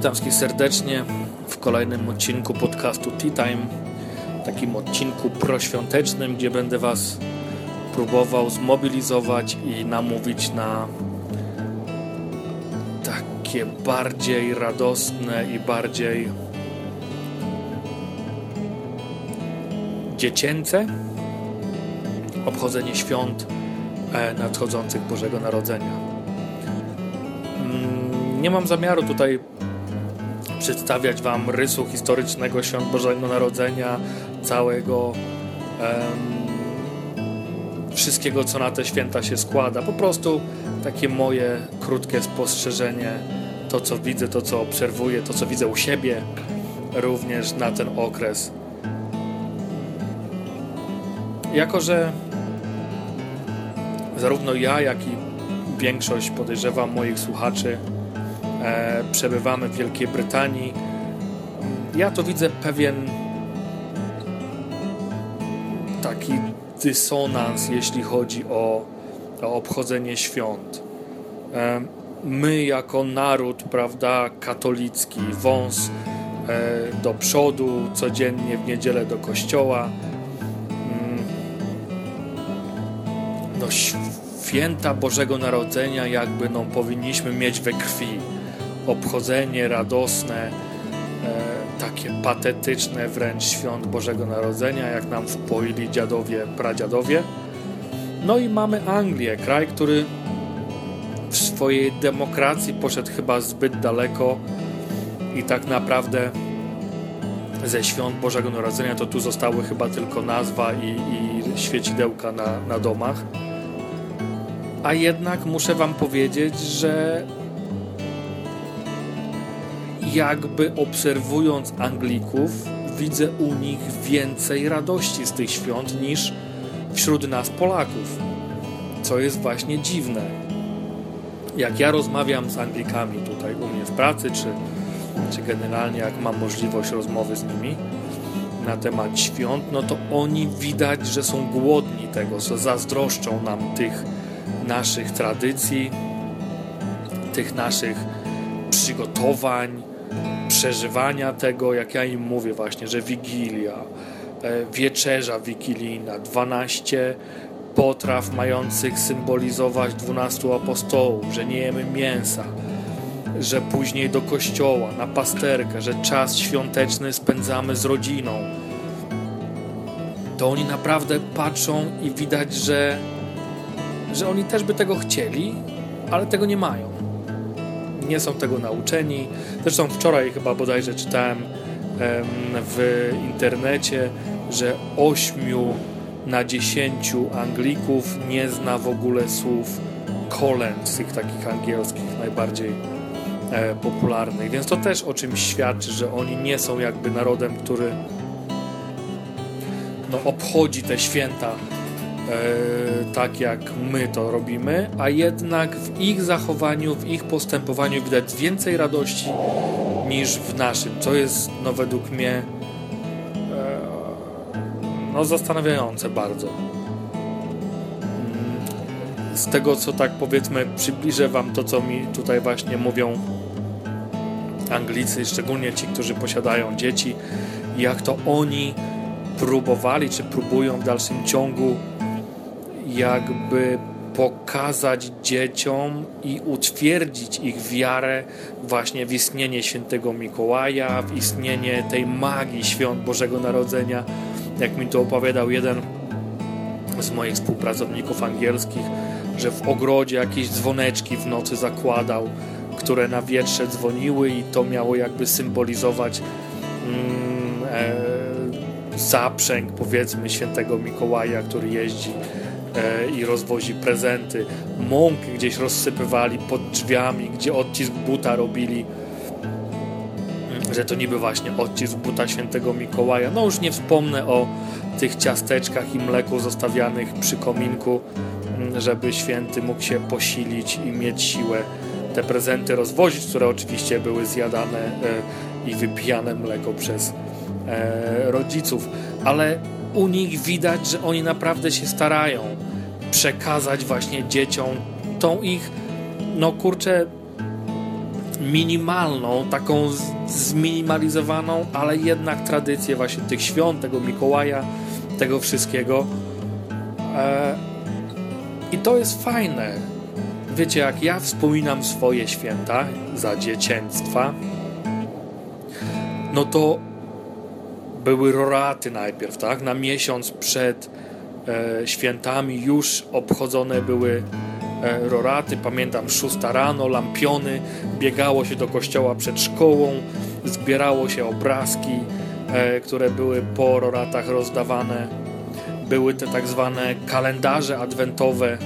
Witam wszystkich serdecznie w kolejnym odcinku podcastu Tea Time. Takim odcinku proświątecznym, gdzie będę Was próbował zmobilizować i namówić na takie bardziej radosne i bardziej dziecięce obchodzenie świąt e, nadchodzących Bożego Narodzenia. Mm, nie mam zamiaru tutaj przedstawiać Wam rysu historycznego świąt Bożego Narodzenia, całego um, wszystkiego, co na te święta się składa. Po prostu takie moje krótkie spostrzeżenie, to co widzę, to co obserwuję, to co widzę u siebie, również na ten okres. Jako, że zarówno ja, jak i większość, podejrzewam, moich słuchaczy przebywamy w Wielkiej Brytanii. Ja to widzę pewien taki dysonans, jeśli chodzi o, o obchodzenie świąt. E, my, jako naród, prawda, katolicki, wąs e, do przodu, codziennie w niedzielę do kościoła. Mm, no, święta Bożego Narodzenia, jakby no, powinniśmy mieć we krwi obchodzenie radosne, e, takie patetyczne wręcz świąt Bożego Narodzenia, jak nam wpoili dziadowie, pradziadowie. No i mamy Anglię, kraj, który w swojej demokracji poszedł chyba zbyt daleko i tak naprawdę ze świąt Bożego Narodzenia to tu zostały chyba tylko nazwa i, i świecidełka na, na domach. A jednak muszę Wam powiedzieć, że jakby obserwując Anglików, widzę u nich więcej radości z tych świąt niż wśród nas Polaków. Co jest właśnie dziwne. Jak ja rozmawiam z Anglikami tutaj u mnie w pracy, czy, czy generalnie jak mam możliwość rozmowy z nimi na temat świąt, no to oni widać, że są głodni tego, że zazdroszczą nam tych naszych tradycji, tych naszych przygotowań, przeżywania tego, jak ja im mówię właśnie, że Wigilia, e, wieczerza wigilijna, 12 potraw mających symbolizować 12 apostołów, że nie jemy mięsa, że później do kościoła, na pasterkę, że czas świąteczny spędzamy z rodziną. To oni naprawdę patrzą i widać, że, że oni też by tego chcieli, ale tego nie mają nie są tego nauczeni. Zresztą wczoraj chyba bodajże czytałem w internecie, że 8 na 10 Anglików nie zna w ogóle słów kolęd, tych takich angielskich najbardziej e, popularnych. Więc to też o czymś świadczy, że oni nie są jakby narodem, który no, obchodzi te święta tak jak my to robimy, a jednak w ich zachowaniu, w ich postępowaniu widać więcej radości niż w naszym, co jest no, według mnie e, no, zastanawiające bardzo. Mm, z tego, co tak powiedzmy, przybliżę Wam to, co mi tutaj właśnie mówią Anglicy, szczególnie ci, którzy posiadają dzieci, jak to oni próbowali, czy próbują w dalszym ciągu jakby pokazać dzieciom i utwierdzić ich wiarę właśnie w istnienie świętego Mikołaja, w istnienie tej magii świąt Bożego Narodzenia. Jak mi to opowiadał jeden z moich współpracowników angielskich, że w ogrodzie jakieś dzwoneczki w nocy zakładał, które na wietrze dzwoniły i to miało jakby symbolizować mm, e, zaprzęg powiedzmy świętego Mikołaja, który jeździ i rozwozi prezenty. Mąkę gdzieś rozsypywali pod drzwiami, gdzie odcisk buta robili że to niby właśnie odcisk buta świętego Mikołaja. No już nie wspomnę o tych ciasteczkach i mleku zostawianych przy kominku, żeby święty mógł się posilić i mieć siłę te prezenty rozwozić, które oczywiście były zjadane e, i wypijane mleko przez e, rodziców. Ale u nich widać, że oni naprawdę się starają przekazać właśnie dzieciom tą ich, no kurczę, minimalną, taką zminimalizowaną, ale jednak tradycję właśnie tych świąt, tego Mikołaja, tego wszystkiego. E, I to jest fajne. Wiecie, jak ja wspominam swoje święta za dzieciństwa, no to były roraty najpierw, tak? Na miesiąc przed e, świętami już obchodzone były e, roraty. Pamiętam, szósta rano, lampiony, biegało się do kościoła przed szkołą, zbierało się obrazki, e, które były po roratach rozdawane. Były te tak zwane kalendarze adwentowe, mm,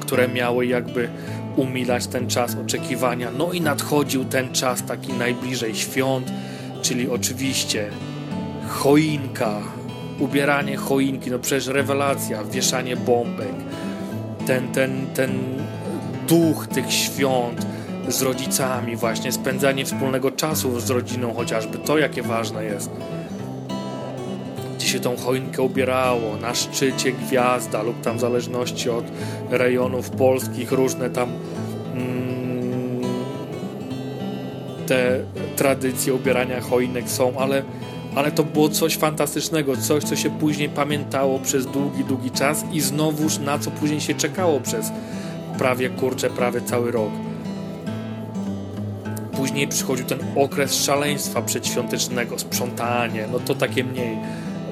które miały jakby umilać ten czas oczekiwania. No i nadchodził ten czas taki najbliżej świąt, czyli oczywiście choinka, ubieranie choinki, no przecież rewelacja, wieszanie bombek, ten, ten, ten duch tych świąt z rodzicami, właśnie spędzanie wspólnego czasu z rodziną chociażby, to jakie ważne jest. Gdzie się tą choinkę ubierało, na szczycie gwiazda lub tam w zależności od rejonów polskich różne tam te tradycje ubierania choinek są, ale, ale to było coś fantastycznego, coś, co się później pamiętało przez długi, długi czas i znowuż na co później się czekało przez prawie, kurczę, prawie cały rok. Później przychodził ten okres szaleństwa przedświątecznego, sprzątanie, no to takie mniej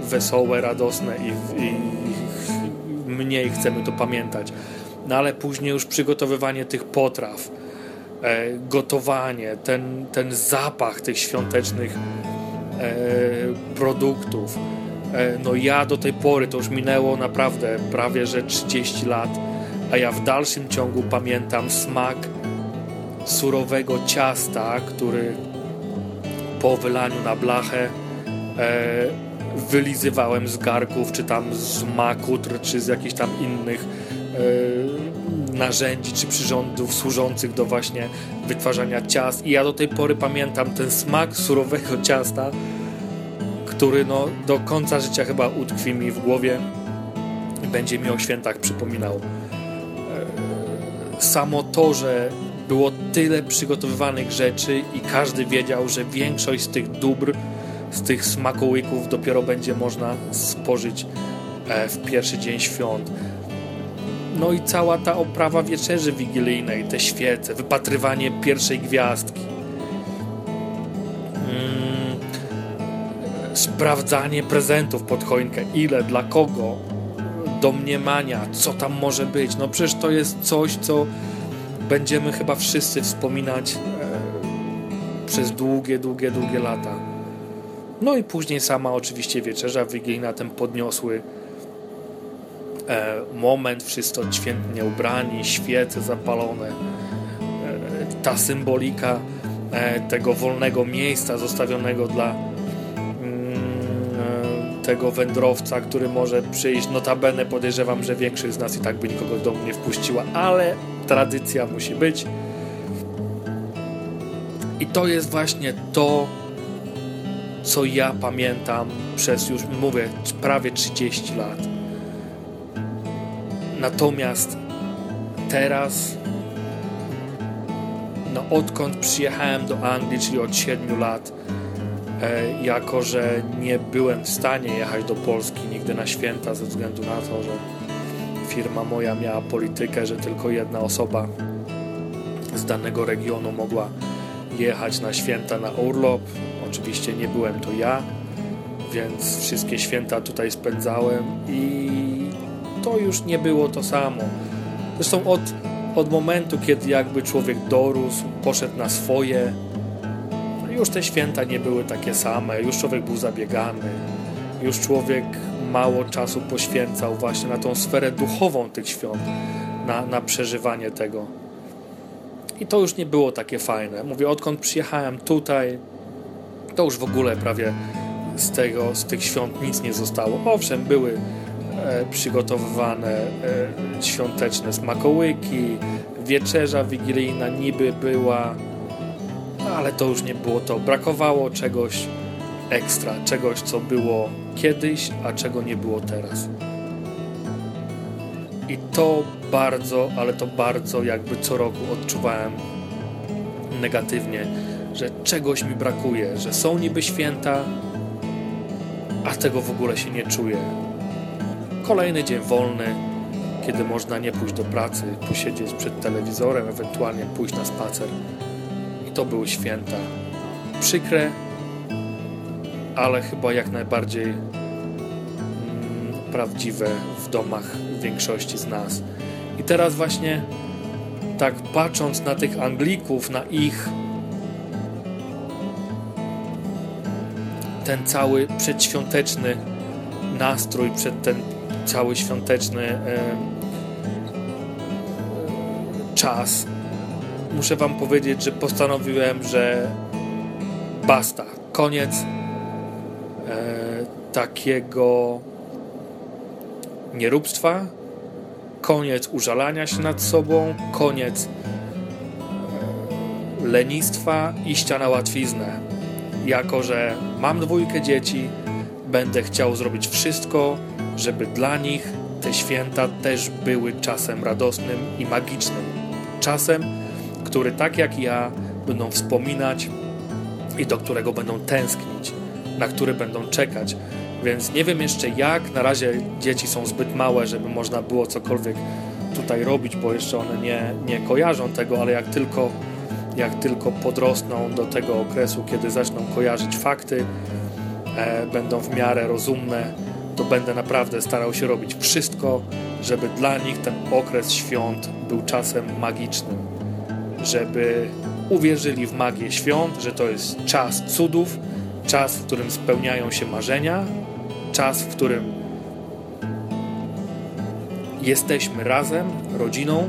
wesołe, radosne i, i mniej chcemy to pamiętać. No ale później już przygotowywanie tych potraw, gotowanie, ten, ten zapach tych świątecznych e, produktów. E, no ja do tej pory, to już minęło naprawdę prawie że 30 lat, a ja w dalszym ciągu pamiętam smak surowego ciasta, który po wylaniu na blachę e, wylizywałem z garków, czy tam z makutr, czy z jakichś tam innych e, narzędzi, czy przyrządów służących do właśnie wytwarzania ciast. I ja do tej pory pamiętam ten smak surowego ciasta, który no, do końca życia chyba utkwi mi w głowie i będzie mi o świętach przypominał. E, samo to, że było tyle przygotowywanych rzeczy i każdy wiedział, że większość z tych dóbr, z tych smakołyków dopiero będzie można spożyć e, w pierwszy dzień świąt. No i cała ta oprawa wieczerzy wigilijnej, te świece, wypatrywanie pierwszej gwiazdki. Mm, sprawdzanie prezentów pod choinkę, ile, dla kogo, domniemania, co tam może być. No przecież to jest coś, co będziemy chyba wszyscy wspominać e, przez długie, długie, długie lata. No i później sama oczywiście wieczerza wigilijna, ten podniosły moment, wszyscy odświętnie ubrani, świece zapalone, e, ta symbolika e, tego wolnego miejsca zostawionego dla mm, e, tego wędrowca, który może przyjść. Notabene podejrzewam, że większość z nas i tak by nikogo do domu nie wpuściła, ale tradycja musi być. I to jest właśnie to, co ja pamiętam przez już mówię prawie 30 lat. Natomiast teraz, no odkąd przyjechałem do Anglii, czyli od 7 lat, e, jako że nie byłem w stanie jechać do Polski nigdy na święta ze względu na to, że firma moja miała politykę, że tylko jedna osoba z danego regionu mogła jechać na święta na urlop. Oczywiście nie byłem to ja, więc wszystkie święta tutaj spędzałem i to już nie było to samo. Zresztą od, od momentu, kiedy jakby człowiek dorósł, poszedł na swoje, już te święta nie były takie same, już człowiek był zabiegany, już człowiek mało czasu poświęcał właśnie na tą sferę duchową tych świąt, na, na przeżywanie tego. I to już nie było takie fajne. Mówię, odkąd przyjechałem tutaj, to już w ogóle prawie z tego, z tych świąt nic nie zostało. Owszem, były przygotowywane e, świąteczne smakołyki, wieczerza wigilijna niby była, ale to już nie było to. Brakowało czegoś ekstra, czegoś, co było kiedyś, a czego nie było teraz. I to bardzo, ale to bardzo jakby co roku odczuwałem negatywnie, że czegoś mi brakuje, że są niby święta, a tego w ogóle się nie czuję. Kolejny dzień wolny, kiedy można nie pójść do pracy, posiedzieć przed telewizorem, ewentualnie pójść na spacer. I to były święta. Przykre, ale chyba jak najbardziej mm, prawdziwe w domach większości z nas. I teraz właśnie tak patrząc na tych Anglików, na ich ten cały przedświąteczny nastrój, przed ten cały świąteczny czas, muszę Wam powiedzieć, że postanowiłem, że basta, koniec e, takiego nieróbstwa, koniec użalania się nad sobą, koniec e, lenistwa, iścia na łatwiznę. Jako, że mam dwójkę dzieci, będę chciał zrobić wszystko, żeby dla nich te święta też były czasem radosnym i magicznym. Czasem, który tak jak ja będą wspominać i do którego będą tęsknić, na który będą czekać. Więc nie wiem jeszcze jak, na razie dzieci są zbyt małe, żeby można było cokolwiek tutaj robić, bo jeszcze one nie, nie kojarzą tego, ale jak tylko, jak tylko podrosną do tego okresu, kiedy zaczną kojarzyć fakty, e, będą w miarę rozumne, to będę naprawdę starał się robić wszystko, żeby dla nich ten okres świąt był czasem magicznym, żeby uwierzyli w magię świąt, że to jest czas cudów, czas, w którym spełniają się marzenia, czas, w którym jesteśmy razem, rodziną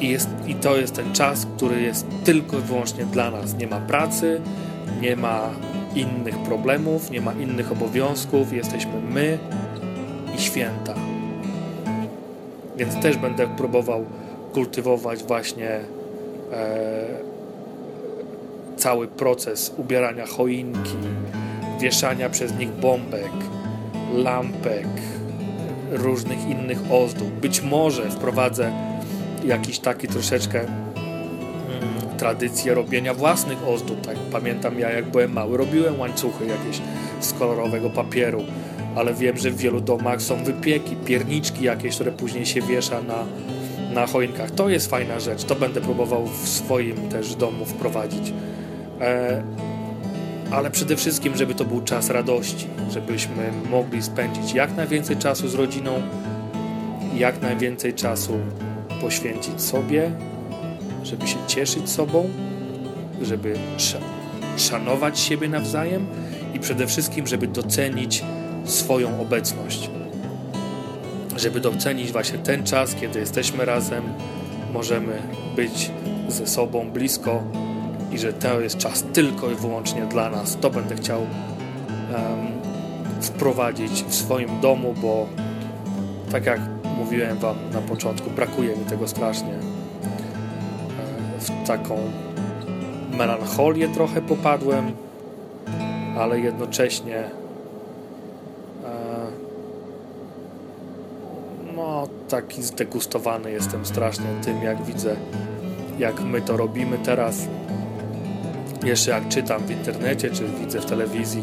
i, jest, i to jest ten czas, który jest tylko i wyłącznie dla nas. Nie ma pracy, nie ma innych problemów, nie ma innych obowiązków, jesteśmy my i święta. Więc też będę próbował kultywować właśnie e, cały proces ubierania choinki, wieszania przez nich bombek, lampek, różnych innych ozdób. Być może wprowadzę jakiś taki troszeczkę tradycję robienia własnych ozdób. Tak pamiętam ja jak byłem mały, robiłem łańcuchy jakieś z kolorowego papieru, ale wiem, że w wielu domach są wypieki, pierniczki jakieś, które później się wiesza na, na choinkach. To jest fajna rzecz, to będę próbował w swoim też domu wprowadzić. E, ale przede wszystkim, żeby to był czas radości, żebyśmy mogli spędzić jak najwięcej czasu z rodziną, jak najwięcej czasu poświęcić sobie, żeby się cieszyć sobą, żeby szanować siebie nawzajem i przede wszystkim, żeby docenić swoją obecność. Żeby docenić właśnie ten czas, kiedy jesteśmy razem, możemy być ze sobą blisko, i że to jest czas tylko i wyłącznie dla nas. To będę chciał um, wprowadzić w swoim domu, bo tak jak mówiłem Wam na początku, brakuje mi tego strasznie. W taką melancholię trochę popadłem, ale jednocześnie e, no taki zdegustowany jestem strasznie tym, jak widzę, jak my to robimy teraz. Jeszcze jak czytam w internecie, czy widzę w telewizji,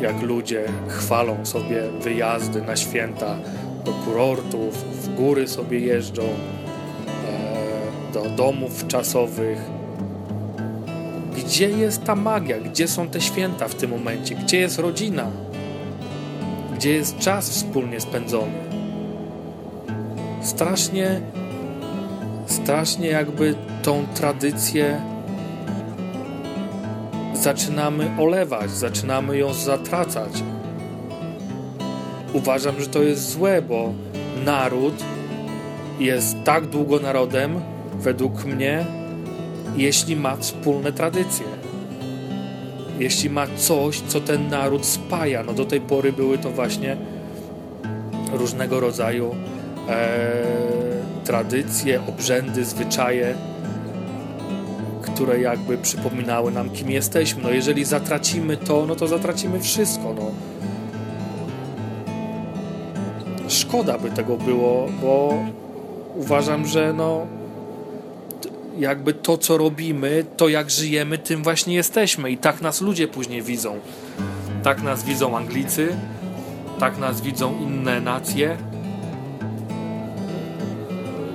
jak ludzie chwalą sobie wyjazdy na święta do kurortów, w góry sobie jeżdżą, do domów czasowych. Gdzie jest ta magia? Gdzie są te święta w tym momencie? Gdzie jest rodzina? Gdzie jest czas wspólnie spędzony? Strasznie, strasznie jakby tą tradycję zaczynamy olewać, zaczynamy ją zatracać. Uważam, że to jest złe, bo naród jest tak długo narodem, według mnie, jeśli ma wspólne tradycje. Jeśli ma coś, co ten naród spaja. No do tej pory były to właśnie różnego rodzaju e, tradycje, obrzędy, zwyczaje, które jakby przypominały nam, kim jesteśmy. No jeżeli zatracimy to, no to zatracimy wszystko. No. Szkoda by tego było, bo uważam, że no jakby to, co robimy, to jak żyjemy, tym właśnie jesteśmy. I tak nas ludzie później widzą. Tak nas widzą Anglicy, tak nas widzą inne nacje.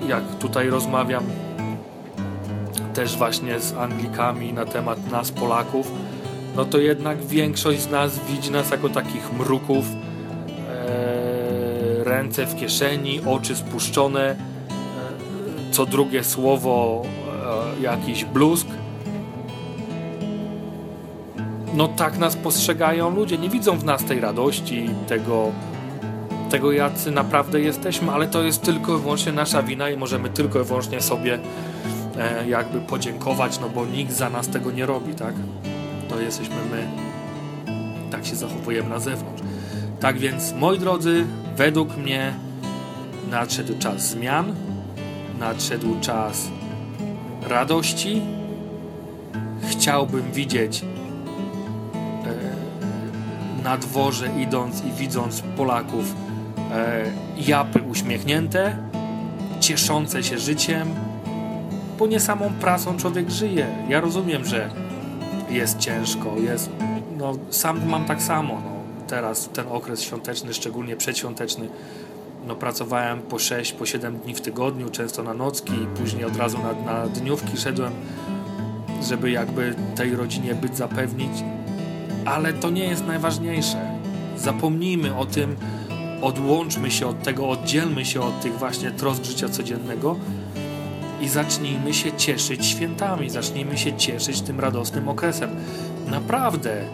Jak tutaj rozmawiam też właśnie z Anglikami na temat nas, Polaków, no to jednak większość z nas widzi nas jako takich mruków, e, ręce w kieszeni, oczy spuszczone, e, co drugie słowo jakiś bluzg. No tak nas postrzegają ludzie, nie widzą w nas tej radości, tego, tego jacy naprawdę jesteśmy, ale to jest tylko i wyłącznie nasza wina i możemy tylko i wyłącznie sobie e, jakby podziękować, no bo nikt za nas tego nie robi, tak? To jesteśmy my. Tak się zachowujemy na zewnątrz. Tak więc, moi drodzy, według mnie nadszedł czas zmian, nadszedł czas radości. Chciałbym widzieć e, na dworze idąc i widząc Polaków e, japy uśmiechnięte, cieszące się życiem, bo nie samą pracą człowiek żyje. Ja rozumiem, że jest ciężko, jest, no sam mam tak samo, no. teraz ten okres świąteczny, szczególnie przedświąteczny, no pracowałem po 6, po 7 dni w tygodniu, często na nocki i później od razu na, na dniówki szedłem, żeby jakby tej rodzinie być zapewnić, ale to nie jest najważniejsze. Zapomnijmy o tym, odłączmy się od tego, oddzielmy się od tych właśnie trosk życia codziennego i zacznijmy się cieszyć świętami, zacznijmy się cieszyć tym radosnym okresem. Naprawdę,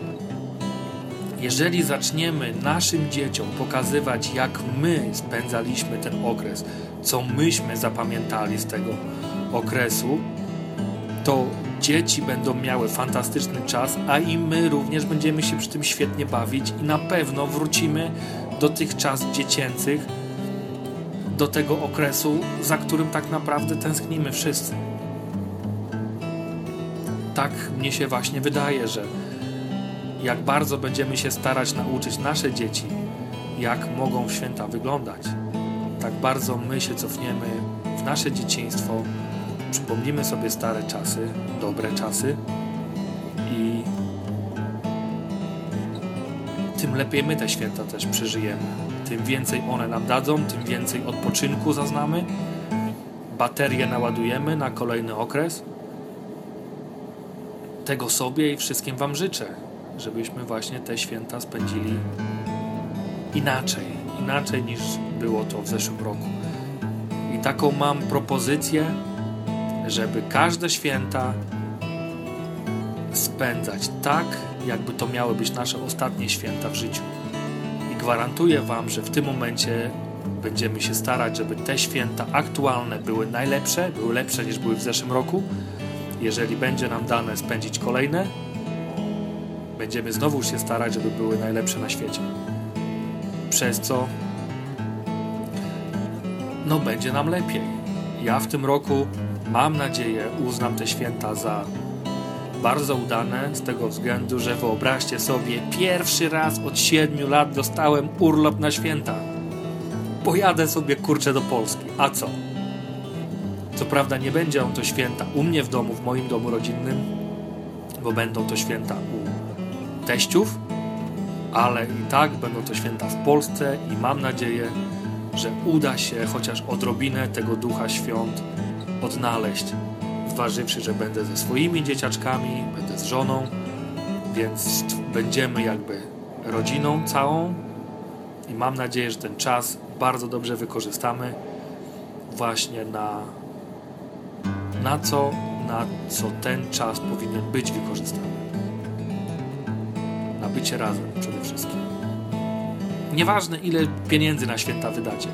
jeżeli zaczniemy naszym dzieciom pokazywać, jak my spędzaliśmy ten okres, co myśmy zapamiętali z tego okresu, to dzieci będą miały fantastyczny czas, a i my również będziemy się przy tym świetnie bawić i na pewno wrócimy do tych czasów dziecięcych, do tego okresu, za którym tak naprawdę tęsknimy wszyscy. Tak mnie się właśnie wydaje, że jak bardzo będziemy się starać nauczyć nasze dzieci, jak mogą święta wyglądać, tak bardzo my się cofniemy w nasze dzieciństwo, przypomnimy sobie stare czasy, dobre czasy i tym lepiej my te święta też przeżyjemy. Tym więcej one nam dadzą, tym więcej odpoczynku zaznamy, baterię naładujemy na kolejny okres. Tego sobie i wszystkim Wam życzę, żebyśmy właśnie te święta spędzili inaczej, inaczej niż było to w zeszłym roku. I taką mam propozycję, żeby każde święta spędzać tak, jakby to miały być nasze ostatnie święta w życiu. I gwarantuję Wam, że w tym momencie będziemy się starać, żeby te święta aktualne były najlepsze, były lepsze niż były w zeszłym roku. Jeżeli będzie nam dane spędzić kolejne, będziemy znowu się starać, żeby były najlepsze na świecie. Przez co no będzie nam lepiej. Ja w tym roku mam nadzieję uznam te święta za bardzo udane z tego względu, że wyobraźcie sobie, pierwszy raz od 7 lat dostałem urlop na święta. Pojadę sobie kurczę do Polski. A co? Co prawda nie będzie on to święta u mnie w domu, w moim domu rodzinnym, bo będą to święta teściów, ale i tak będą to święta w Polsce i mam nadzieję, że uda się chociaż odrobinę tego ducha świąt odnaleźć zważywszy, że będę ze swoimi dzieciaczkami, będę z żoną, więc będziemy jakby rodziną całą i mam nadzieję, że ten czas bardzo dobrze wykorzystamy właśnie na, na co, na co ten czas powinien być wykorzystany. Bycie razem przede wszystkim. Nieważne ile pieniędzy na święta wydacie,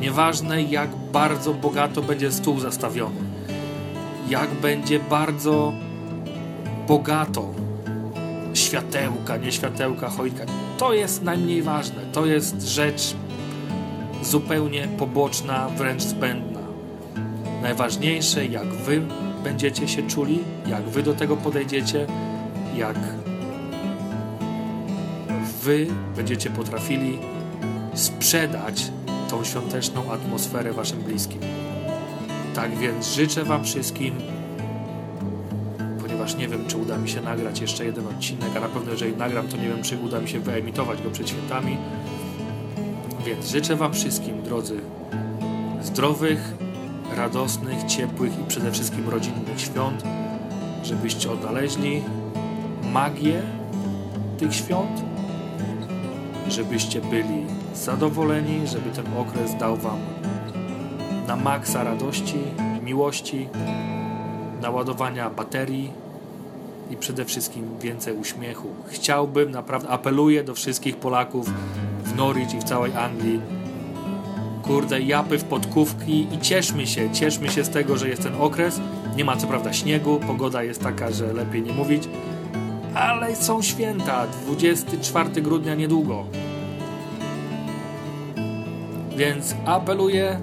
nieważne jak bardzo bogato będzie stół zastawiony, jak będzie bardzo bogato światełka, nie światełka, choinka. To jest najmniej ważne. To jest rzecz zupełnie poboczna, wręcz zbędna. Najważniejsze, jak wy będziecie się czuli, jak wy do tego podejdziecie, jak wy będziecie potrafili sprzedać tą świąteczną atmosferę waszym bliskim. Tak więc życzę Wam wszystkim ponieważ nie wiem, czy uda mi się nagrać jeszcze jeden odcinek, a na pewno jeżeli nagram, to nie wiem, czy uda mi się wyemitować go przed świętami. Więc życzę Wam wszystkim, drodzy, zdrowych, radosnych, ciepłych i przede wszystkim rodzinnych świąt, żebyście odnaleźli magię tych świąt, żebyście byli zadowoleni, żeby ten okres dał Wam na maksa radości, miłości, naładowania baterii i przede wszystkim więcej uśmiechu. Chciałbym, naprawdę apeluję do wszystkich Polaków w Norwich i w całej Anglii. Kurde, japy w podkówki i cieszmy się, cieszmy się z tego, że jest ten okres. Nie ma co prawda śniegu, pogoda jest taka, że lepiej nie mówić, ale są święta, 24 grudnia niedługo. Więc apeluję,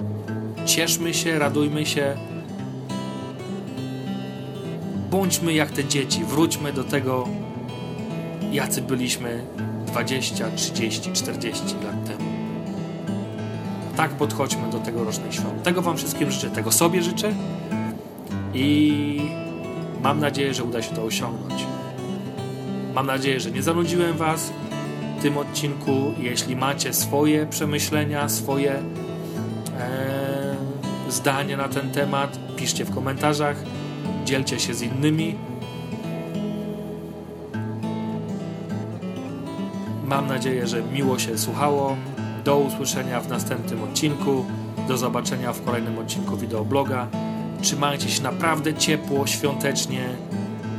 cieszmy się, radujmy się. Bądźmy jak te dzieci, wróćmy do tego, jacy byliśmy 20, 30, 40 lat temu. Tak podchodźmy do tegorocznych świąt. Tego Wam wszystkim życzę, tego sobie życzę i mam nadzieję, że uda się to osiągnąć. Mam nadzieję, że nie zanudziłem Was w tym odcinku. Jeśli macie swoje przemyślenia, swoje e, zdanie na ten temat, piszcie w komentarzach, dzielcie się z innymi. Mam nadzieję, że miło się słuchało. Do usłyszenia w następnym odcinku. Do zobaczenia w kolejnym odcinku wideobloga. Trzymajcie się naprawdę ciepło, świątecznie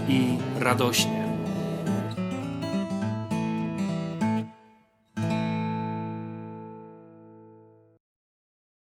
i radośnie.